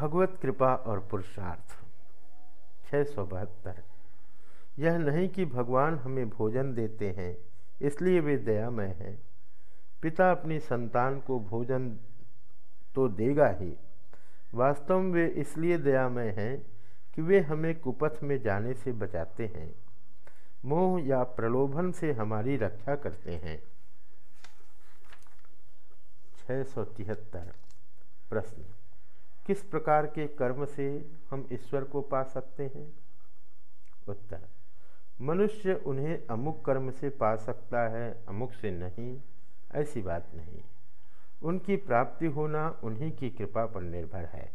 भगवत कृपा और पुरुषार्थ। छः सौ बहत्तर। यह नहीं कि भगवान हमें भोजन देते हैं, इसलिए वे दयामय हैं। पिता अपनी संतान को भोजन तो देगा ही। वास्तव में वे इसलिए दयामय हैं कि वे हमें कुपथ में जाने से बचाते हैं। मोह या प्रलोभन से हमारी रक्षा करते हैं। छः सौ तिहत्तर। प्रश्न। किस प्रकार के कर्म से हम ईश्वर को पा सकते हैं? उत्तर, मनुष्य उन्हें अमुक कर्म से पा सकता है, अमुक से नहीं, ऐसी बात नहीं। उनकी प्राप्ति होना उन्हीं की कृपा पर निर्भर है।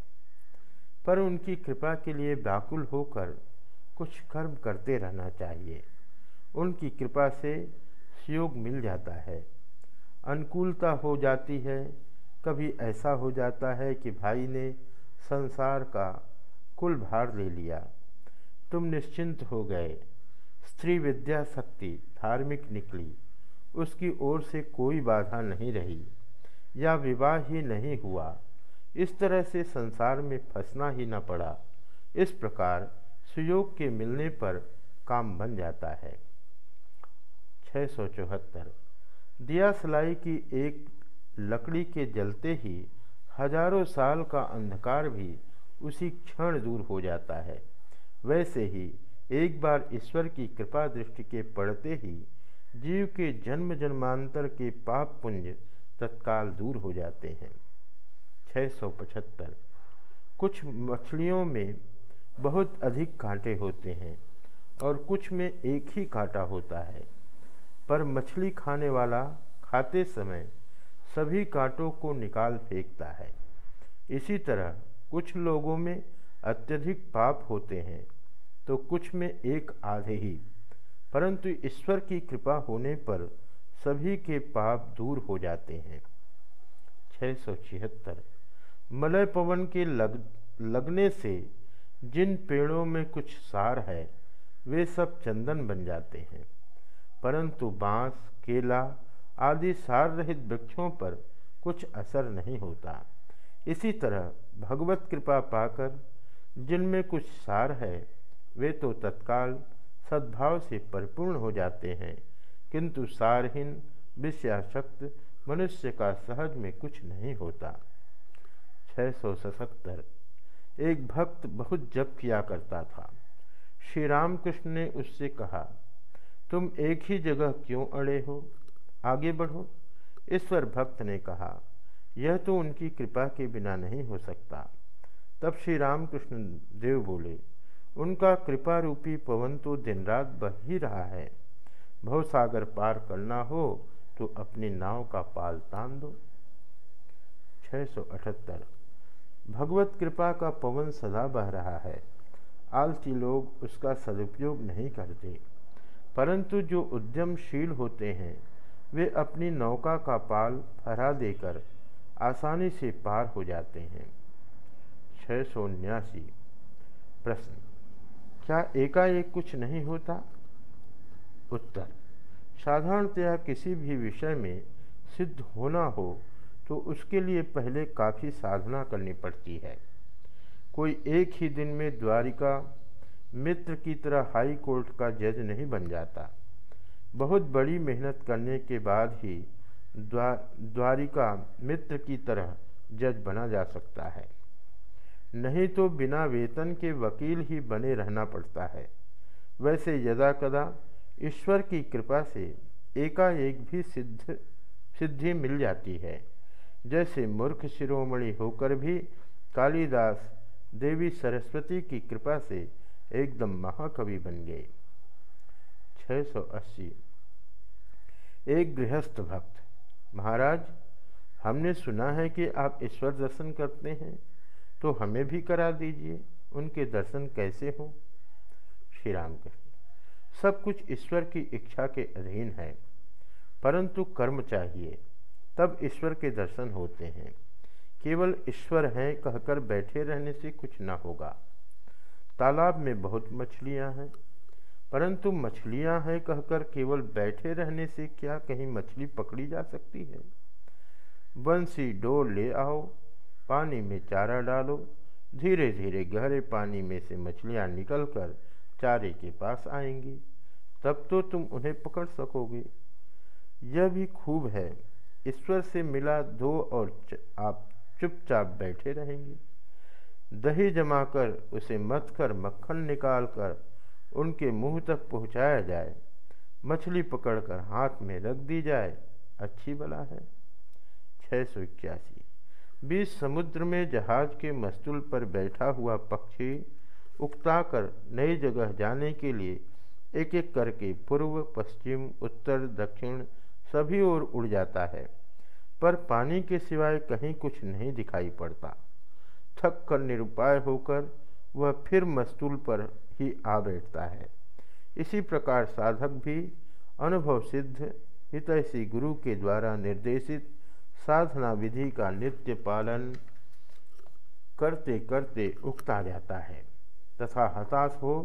पर उनकी कृपा के लिए व्याकुल होकर कुछ कर्म करते रहना चाहिए। उनकी कृपा से सहयोग मिल जाता है। अनुकूलता हो जाती है कभी ऐसा हो जाता है कि भाई ने संसार का कुल भार ले लिया। तुम निश्चिंत हो गए। स्त्री विद्या शक्ति धार्मिक निकली। उसकी ओर से कोई बाधा नहीं रही या विवाह ही नहीं हुआ। इस तरह से संसार में फंसना ही न पड़ा। इस प्रकार सुयोग के मिलने पर काम बन जाता है। छः सौ चौहत्तर। दिया सलाई की एक लकड़ी के जलते ही हज़ारों साल का अंधकार भी उसी क्षण दूर हो जाता है। वैसे ही एक बार ईश्वर की कृपा दृष्टि के पड़ते ही जीव के जन्म जन्मांतर के पाप पुंज तत्काल दूर हो जाते हैं। 675 कुछ मछलियों में बहुत अधिक कांटे होते हैं और कुछ में एक ही कांटा होता है। पर मछली खाने वाला खाते समय सभी कांटों को निकाल फेंकता है। इसी तरह कुछ लोगों में अत्यधिक पाप होते हैं तो कुछ में एक आधे ही। परंतु ईश्वर की कृपा होने पर सभी के पाप दूर हो जाते हैं। छः सौ छिहत्तर। मलय पवन के लग, लगने से जिन पेड़ों में कुछ सार है, वे सब चंदन बन जाते हैं। परंतु बाँस, केला आदि सार रहित वृक्षों पर कुछ असर नहीं होता। इसी तरह भगवत कृपा पाकर जिनमें कुछ सार है, वे तो तत्काल सद्भाव से परिपूर्ण हो जाते हैं, किंतु सारहीन, विषयाशक्त मनुष्य का सहज में कुछ नहीं होता। छः सौ सतहत्तर। एक भक्त बहुत जप किया करता था। श्री रामकृष्ण ने उससे कहा, तुम एक ही जगह क्यों अड़े हो? आगे बढ़ो। ईश्वर भक्त ने कहा, यह तो उनकी कृपा के बिना नहीं हो सकता। तब श्री रामकृष्ण देव बोले, उनका कृपा रूपी पवन तो दिन रात बह ही रहा है। भवसागर पार करना हो तो अपनी नाव का पाल तान दो। 678 भगवत कृपा का पवन सदा बह रहा है। आलसी लोग उसका सदुपयोग नहीं करते। परंतु जो उद्यमशील होते हैं वे अपनी नौका का पाल फहरा देकर आसानी से पार हो जाते हैं। छः सौ उन्यासी। प्रश्न, क्या एकाएक कुछ नहीं होता? उत्तर, साधारणतया किसी भी विषय में सिद्ध होना हो तो उसके लिए पहले काफ़ी साधना करनी पड़ती है। कोई एक ही दिन में द्वारिका मित्र की तरह हाई कोर्ट का जज नहीं बन जाता। बहुत बड़ी मेहनत करने के बाद ही द्वा, द्वारिका मित्र की तरह जज बना जा सकता है। नहीं तो बिना वेतन के वकील ही बने रहना पड़ता है। वैसे यदा कदा ईश्वर की कृपा से एकाएक भी सिद्ध, सिद्धि मिल जाती है। जैसे मूर्ख शिरोमणि होकर भी कालिदास देवी सरस्वती की कृपा से एकदम महाकवि बन गए। 680 एक गृहस्थ भक्त। महाराज, हमने सुना है कि आप ईश्वर दर्शन करते हैं तो हमें भी करा दीजिए, उनके दर्शन कैसे हों? श्री राम कृष्ण सब कुछ ईश्वर की इच्छा के अधीन है, परंतु कर्म चाहिए, तब ईश्वर के दर्शन होते हैं। केवल ईश्वर हैं कहकर बैठे रहने से कुछ न होगा। तालाब में बहुत मछलियाँ हैं परंतु मछलियाँ हैं कहकर केवल बैठे रहने से क्या कहीं मछली पकड़ी जा सकती है? बंसी डोर ले आओ, पानी में चारा डालो धीरे धीरे गहरे पानी में से मछलियाँ निकलकर चारे के पास आएँगी। तब तो तुम उन्हें पकड़ सकोगे। यह भी खूब है। ईश्वर से मिला दो और आप चुपचाप बैठे रहेंगे। दही जमाकर उसे मथ कर मक्खन निकाल कर उनके मुँह तक पहुँचाया जाए। मछली पकड़कर हाथ में रख दी जाए। अच्छी बला है। छः सौ इक्यासी। बीच समुद्र में जहाज़ के मस्तूल पर बैठा हुआ पक्षी उकताकर नई जगह जाने के लिए एक एक करके पूर्व, पश्चिम, उत्तर, दक्षिण सभी ओर उड़ जाता है। पर पानी के सिवाय कहीं कुछ नहीं दिखाई पड़ता। थक कर निरुपाय होकर वह फिर मस्तूल पर ही आ बैठता है। इसी प्रकार साधक भी अनुभव सिद्ध हितैषी गुरु के द्वारा निर्देशित साधना विधि का नित्य पालन करते करते उगता जाता है तथा हताश हो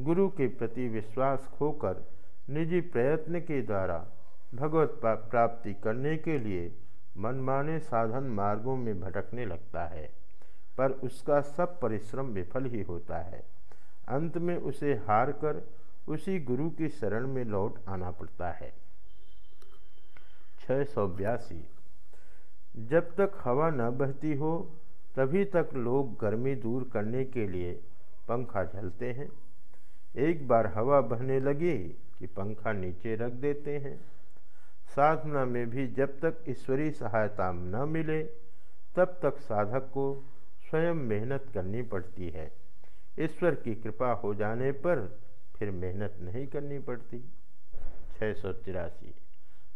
गुरु के प्रति विश्वास खोकर निजी प्रयत्न के द्वारा भगवत प्राप्ति करने के लिए मनमाने साधन मार्गों में भटकने लगता है, पर उसका सब परिश्रम विफल ही होता है। अंत में उसे हार कर उसी गुरु की शरण में लौट आना पड़ता है। छः सौ बयासी। जब तक हवा न बहती हो, तभी तक लोग गर्मी दूर करने के लिए पंखा झलते हैं। एक बार हवा बहने लगी कि पंखा नीचे रख देते हैं। साधना में भी जब तक ईश्वरीय सहायता न मिले, तब तक साधक को स्वयं मेहनत करनी पड़ती है। ईश्वर की कृपा हो जाने पर फिर मेहनत नहीं करनी पड़ती। छः सौ तिरासी।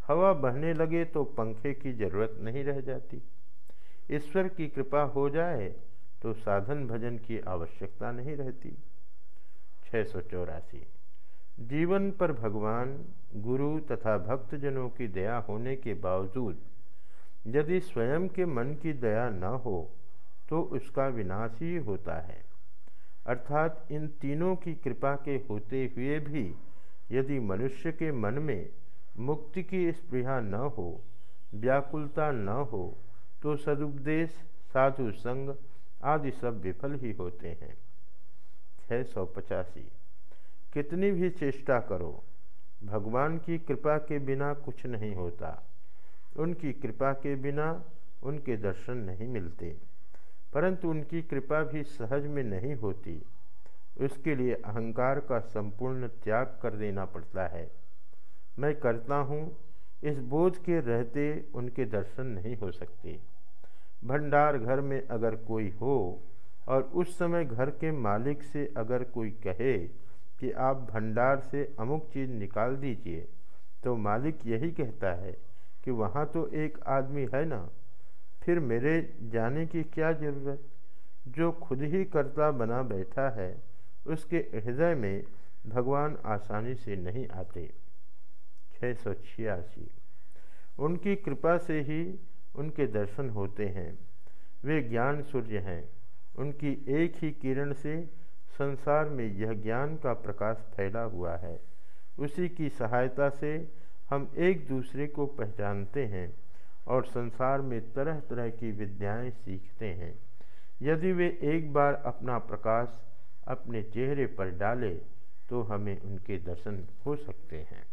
हवा बहने लगे तो पंखे की ज़रूरत नहीं रह जाती। ईश्वर की कृपा हो जाए तो साधन भजन की आवश्यकता नहीं रहती। छः सौ चौरासी। जीवन पर भगवान, गुरु तथा भक्तजनों की दया होने के बावजूद, यदि स्वयं के मन की दया न हो तो उसका विनाश ही होता है। अर्थात इन तीनों की कृपा के होते हुए भी यदि मनुष्य के मन में मुक्ति की स्पृहा न हो, व्याकुलता न हो तो सदुपदेश, साधु संग आदि सब विफल ही होते हैं। छः सौ पचासी। कितनी भी चेष्टा करो, भगवान की कृपा के बिना कुछ नहीं होता। उनकी कृपा के बिना उनके दर्शन नहीं मिलते। परंतु उनकी कृपा भी सहज में नहीं होती। उसके लिए अहंकार का संपूर्ण त्याग कर देना पड़ता है। मैं करता हूँ, इस बोझ के रहते उनके दर्शन नहीं हो सकते। भंडार घर में अगर कोई हो, और उस समय घर के मालिक से अगर कोई कहे कि आप भंडार से अमुक चीज़ निकाल दीजिए तो मालिक यही कहता है कि वहाँ तो एक आदमी है ना फिर मेरे जाने की क्या ज़रूरत? जो खुद ही कर्ता बना बैठा है, उसके हृदय में भगवान आसानी से नहीं आते। छः सौ छियासी। उनकी कृपा से ही उनके दर्शन होते हैं। वे ज्ञान सूर्य हैं। उनकी एक ही किरण से संसार में यह ज्ञान का प्रकाश फैला हुआ है। उसी की सहायता से हम एक दूसरे को पहचानते हैं। और संसार में तरह तरह की विद्याएँ सीखते हैं। यदि वे एक बार अपना प्रकाश अपने चेहरे पर डाले तो हमें उनके दर्शन हो सकते हैं।